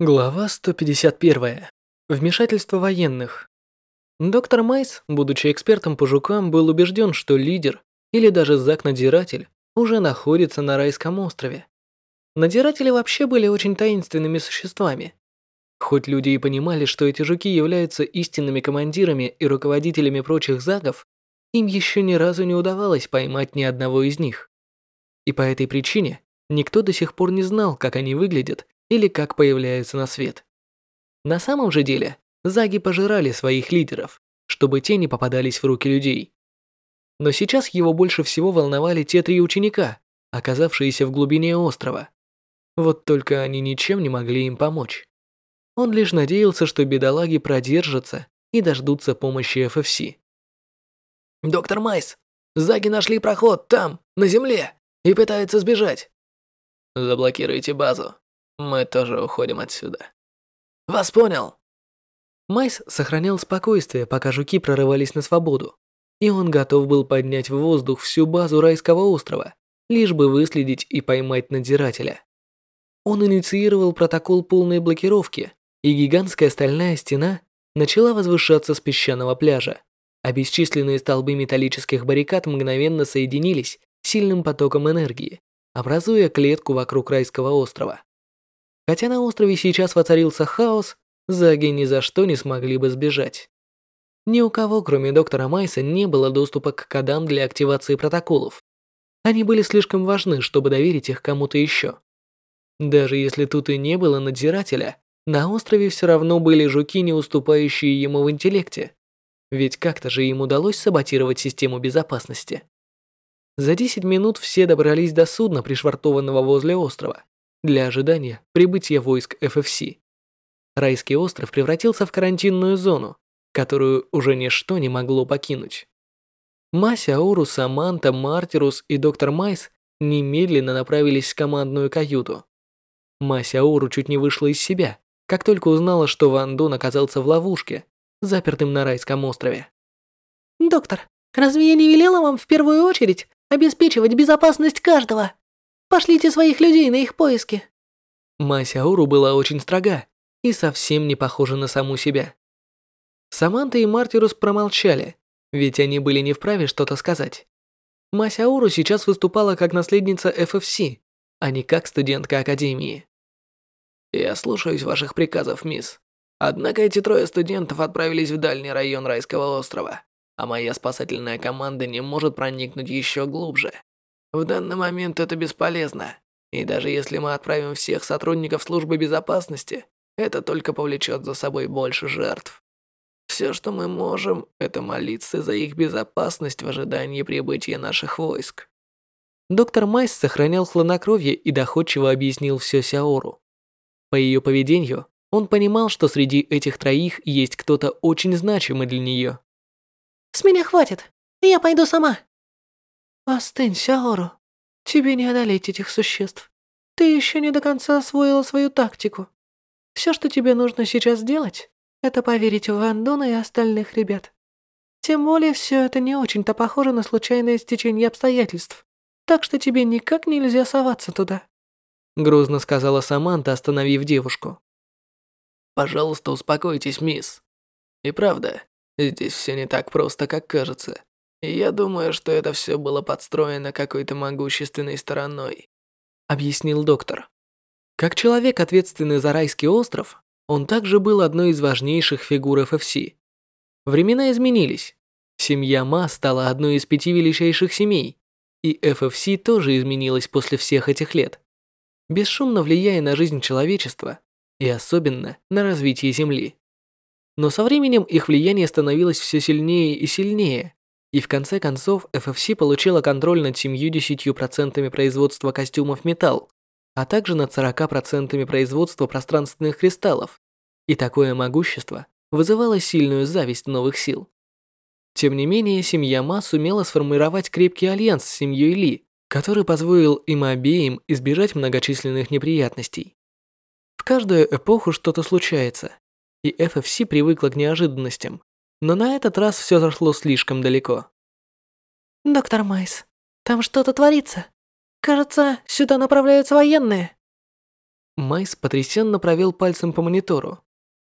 Глава 151. Вмешательство военных. Доктор Майс, будучи экспертом по жукам, был убежден, что лидер или даже Зак-надзиратель уже находится на райском острове. Надзиратели вообще были очень таинственными существами. Хоть люди и понимали, что эти жуки являются истинными командирами и руководителями прочих загов, им еще ни разу не удавалось поймать ни одного из них. И по этой причине никто до сих пор не знал, как они выглядят или как появляются на свет. На самом же деле, заги пожирали своих лидеров, чтобы те не попадались в руки людей. Но сейчас его больше всего волновали те три ученика, оказавшиеся в глубине острова. Вот только они ничем не могли им помочь. Он лишь надеялся, что бедолаги продержатся и дождутся помощи ФФС. «Доктор Майс, заги нашли проход там, на земле, и пытаются сбежать». «Заблокируйте базу. Мы тоже уходим отсюда. Вас понял. Майс сохранял спокойствие, пока жуки прорывались на свободу, и он готов был поднять в воздух всю базу райского острова, лишь бы выследить и поймать надзирателя. Он инициировал протокол полной блокировки, и гигантская стальная стена начала возвышаться с песчаного пляжа, а бесчисленные столбы металлических баррикад мгновенно соединились сильным потоком энергии, образуя клетку вокруг райского острова. Хотя на острове сейчас воцарился хаос, заги ни за что не смогли бы сбежать. Ни у кого, кроме доктора Майса, не было доступа к кодам для активации протоколов. Они были слишком важны, чтобы доверить их кому-то еще. Даже если тут и не было надзирателя, на острове все равно были жуки, не уступающие ему в интеллекте. Ведь как-то же им удалось саботировать систему безопасности. За 10 минут все добрались до судна, пришвартованного возле острова для ожидания прибытия войск ФФС. Райский остров превратился в карантинную зону, которую уже ничто не могло покинуть. Мася, Ауру, Саманта, Мартирус и доктор Майс немедленно направились в командную каюту. Мася Ауру чуть не вышла из себя, как только узнала, что Ван Дун оказался в ловушке, запертым на райском острове. «Доктор, разве я не велела вам в первую очередь обеспечивать безопасность каждого?» Пошлите своих людей на их поиски. Мася Ауру была очень строга и совсем не похожа на саму себя. Саманта и Мартирус промолчали, ведь они были не вправе что-то сказать. Мася Ауру сейчас выступала как наследница FFC, а не как студентка Академии. «Я слушаюсь ваших приказов, мисс. Однако эти трое студентов отправились в дальний район Райского острова, а моя спасательная команда не может проникнуть еще глубже. В данный момент это бесполезно. И даже если мы отправим всех сотрудников службы безопасности, это только повлечет за собой больше жертв. Все, что мы можем, это молиться за их безопасность в ожидании прибытия наших войск. Доктор Майс сохранял хладнокровие и доходчиво объяснил все Сяору. По ее поведению, он понимал, что среди этих троих есть кто-то очень значимый для нее. «С меня хватит, я пойду сама», «Остынь, Сяору. Тебе не одолеть этих существ. Ты еще не до конца освоила свою тактику. Все, что тебе нужно сейчас сделать, это поверить в Ван Дуна и остальных ребят. Тем более, все это не очень-то похоже на случайное стечение обстоятельств, так что тебе никак нельзя соваться туда». Грозно сказала Саманта, остановив девушку. «Пожалуйста, успокойтесь, мисс. И правда, здесь все не так просто, как кажется я думаю, что это все было подстроено какой-то могущественной стороной», объяснил доктор. Как человек, ответственный за райский остров, он также был одной из важнейших фигур ФФС. Времена изменились. Семья Ма стала одной из пяти величайших семей, и ФФС тоже изменилась после всех этих лет, бесшумно влияя на жизнь человечества и особенно на развитие Земли. Но со временем их влияние становилось все сильнее и сильнее, и в конце концов FFC получила контроль над 70% производства костюмов металл, а также над 40% производства пространственных кристаллов. И такое могущество вызывало сильную зависть новых сил. Тем не менее, семья Ма сумела сформировать крепкий альянс с семьей Ли, который позволил им обеим избежать многочисленных неприятностей. В каждую эпоху что-то случается, и FFC привыкла к неожиданностям, но на этот раз все зашло слишком далеко. «Доктор Майс, там что-то творится. Кажется, сюда направляются военные». Майс потрясенно провел пальцем по монитору.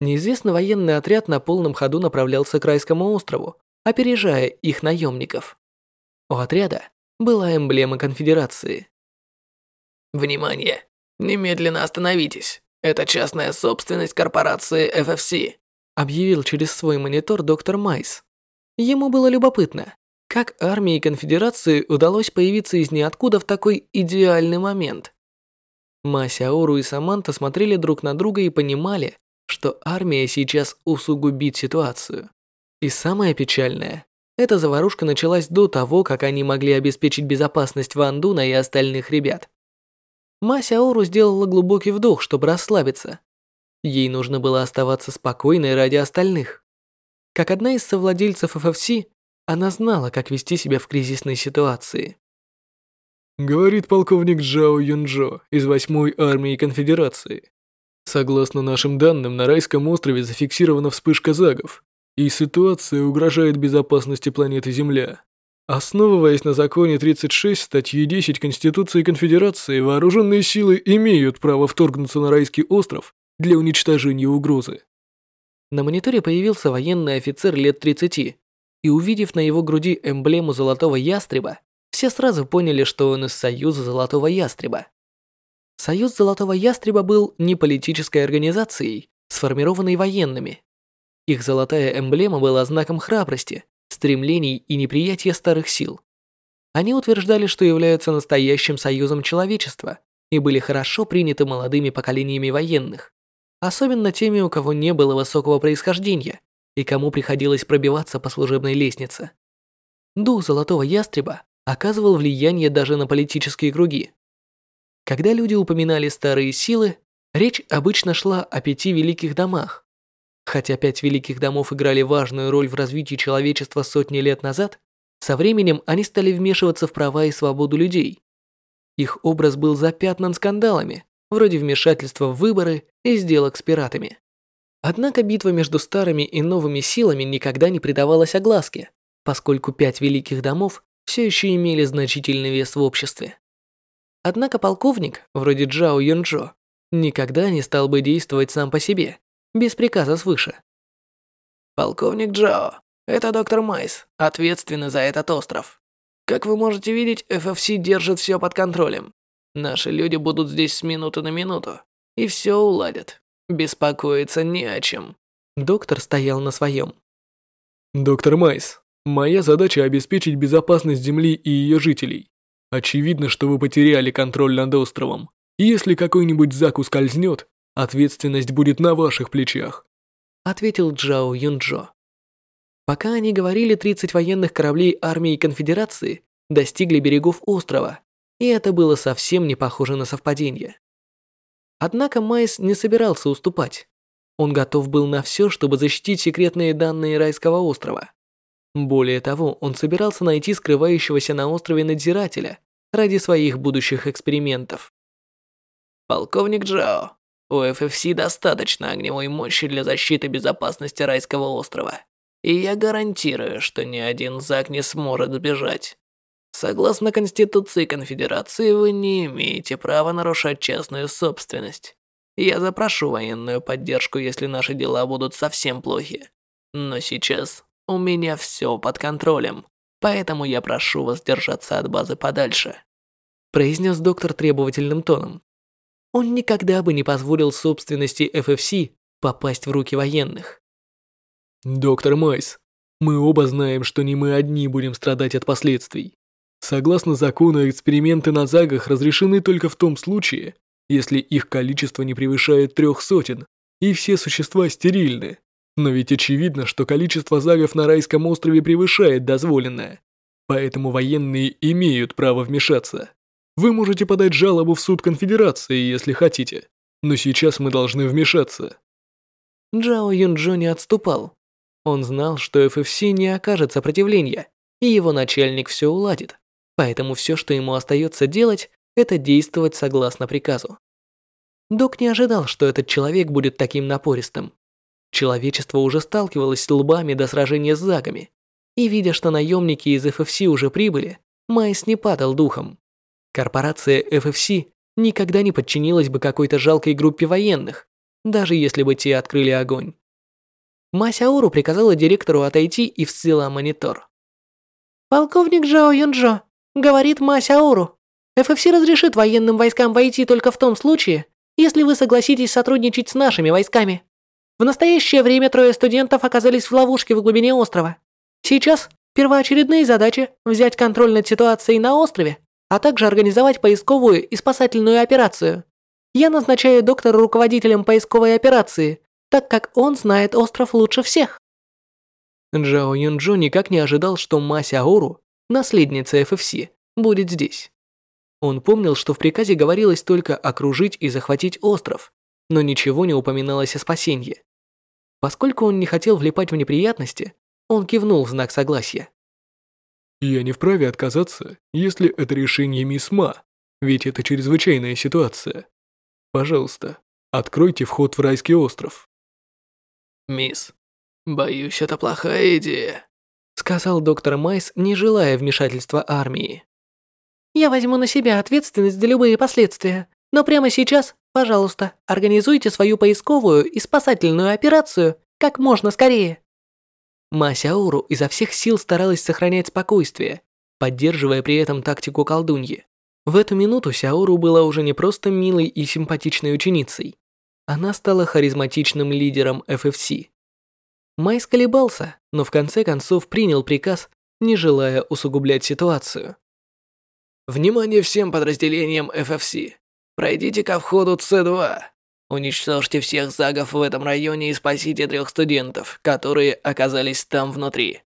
Неизвестный военный отряд на полном ходу направлялся к райскому острову, опережая их наемников. У отряда была эмблема конфедерации. Внимание! Немедленно остановитесь. Это частная собственность корпорации FFC. Объявил через свой монитор доктор Майс. Ему было любопытно, как армии конфедерации удалось появиться из ниоткуда в такой идеальный момент. Масяору и Саманта смотрели друг на друга и понимали, что армия сейчас усугубит ситуацию. И самое печальное, эта заварушка началась до того, как они могли обеспечить безопасность Ван Дуна и остальных ребят. Мася Ауру сделала глубокий вдох, чтобы расслабиться. Ей нужно было оставаться спокойной ради остальных. Как одна из совладельцев FFC, она знала, как вести себя в кризисной ситуации. Говорит полковник Джао Юнджо из 8-й армии Конфедерации. Согласно нашим данным, на райском острове зафиксирована вспышка загов, и ситуация угрожает безопасности планеты Земля. Основываясь на законе 36 статьи 10 Конституции Конфедерации, вооруженные силы имеют право вторгнуться на райский остров для уничтожения угрозы. На мониторе появился военный офицер лет 30, и увидев на его груди эмблему Золотого Ястреба, все сразу поняли, что он из Союза Золотого Ястреба. Союз Золотого Ястреба был не политической организацией, сформированной военными. Их золотая эмблема была знаком храбрости, стремлений и неприятия старых сил. Они утверждали, что являются настоящим союзом человечества и были хорошо приняты молодыми поколениями военных, особенно теми, у кого не было высокого происхождения и кому приходилось пробиваться по служебной лестнице. Дух Золотого Ястреба оказывал влияние даже на политические круги. Когда люди упоминали старые силы, речь обычно шла о пяти великих домах, Хотя пять великих домов играли важную роль в развитии человечества сотни лет назад, со временем они стали вмешиваться в права и свободу людей. Их образ был запятнан скандалами, вроде вмешательства в выборы и сделок с пиратами. Однако битва между старыми и новыми силами никогда не придавалась огласке, поскольку пять великих домов все еще имели значительный вес в обществе. Однако полковник, вроде Джао Юнджо, никогда не стал бы действовать сам по себе без приказа свыше. Полковник Джао, это доктор Майс, ответственный за этот остров. Как вы можете видеть, FFC держит все под контролем. Наши люди будут здесь с минуты на минуту, и все уладят. Беспокоиться не о чем. Доктор стоял на своем. Доктор Майс, моя задача обеспечить безопасность Земли и ее жителей. Очевидно, что вы потеряли контроль над островом. Если какой-нибудь Зак ускользнет, Ответственность будет на ваших плечах», — ответил Джао Юнджо. Пока они говорили, 30 военных кораблей армии Конфедерации достигли берегов острова, и это было совсем не похоже на совпадение. Однако Майс не собирался уступать. Он готов был на все, чтобы защитить секретные данные райского острова. Более того, он собирался найти скрывающегося на острове надзирателя ради своих будущих экспериментов. «Полковник Джао, у FFC достаточно огневой мощи для защиты безопасности райского острова. И я гарантирую, что ни один Зак не сможет сбежать. Согласно Конституции Конфедерации, вы не имеете права нарушать частную собственность. Я запрошу военную поддержку, если наши дела будут совсем плохи. Но сейчас у меня все под контролем, поэтому я прошу вас держаться от базы подальше», произнес доктор требовательным тоном он никогда бы не позволил собственности FFC попасть в руки военных. «Доктор Майс, мы оба знаем, что не мы одни будем страдать от последствий. Согласно закону, эксперименты на загах разрешены только в том случае, если их количество не превышает трех сотен, и все существа стерильны. Но ведь очевидно, что количество загов на райском острове превышает дозволенное. Поэтому военные имеют право вмешаться. Вы можете подать жалобу в суд конфедерации, если хотите, но сейчас мы должны вмешаться. Джао Юнджо не отступал. Он знал, что FFC не окажет сопротивления, и его начальник все уладит. Поэтому все, что ему остается делать, это действовать согласно приказу. Док не ожидал, что этот человек будет таким напористым. Человечество уже сталкивалось лбами до сражения с загами, и видя, что наемники из FFC уже прибыли, Майс не падал духом. Корпорация FFC никогда не подчинилась бы какой-то жалкой группе военных, даже если бы те открыли огонь. Масяору приказала директору отойти и вцела монитор. «Полковник Джао Юнджо, говорит Масяору, ФФС разрешит военным войскам войти только в том случае, если вы согласитесь сотрудничать с нашими войсками. В настоящее время трое студентов оказались в ловушке в глубине острова. Сейчас первоочередные задачи – взять контроль над ситуацией на острове, а также организовать поисковую и спасательную операцию. Я назначаю доктора руководителем поисковой операции, так как он знает остров лучше всех. Джао Юнджо никак не ожидал, что Мася Аору, наследница ФФС, будет здесь. Он помнил, что в приказе говорилось только окружить и захватить остров, но ничего не упоминалось о спасении. Поскольку он не хотел влипать в неприятности, он кивнул в знак согласия. «Я не вправе отказаться, если это решение мисс Ма, ведь это чрезвычайная ситуация. Пожалуйста, откройте вход в райский остров». «Мисс, боюсь, это плохая идея», сказал доктор Майс, не желая вмешательства армии. Я возьму на себя ответственность за любые последствия. Но прямо сейчас, пожалуйста, организуйте свою поисковую и спасательную операцию как можно скорее. Масяуру изо всех сил старалась сохранять спокойствие, поддерживая при этом тактику колдуньи. В эту минуту Сяору была уже не просто милой и симпатичной ученицей. Она стала харизматичным лидером FFC. Майс колебался, но в конце концов принял приказ, не желая усугублять ситуацию. Внимание всем подразделениям FFC. Пройдите ко входу С2. Уничтожьте всех загов в этом районе и спасите трех студентов, которые оказались там внутри.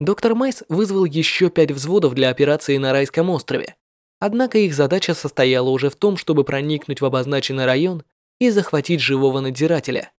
Доктор Майс вызвал еще пять взводов для операции на Райском острове. Однако их задача состояла уже в том, чтобы проникнуть в обозначенный район и захватить живого надзирателя.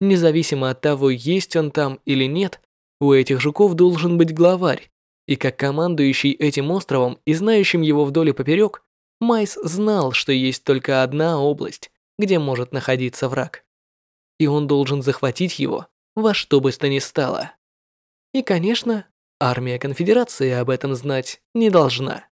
Независимо от того, есть он там или нет, у этих жуков должен быть главарь, и как командующий этим островом и знающим его вдоль и поперек, Майс знал, что есть только одна область, где может находиться враг. И он должен захватить его во что бы то ни стало. И, конечно, армия конфедерации об этом знать не должна.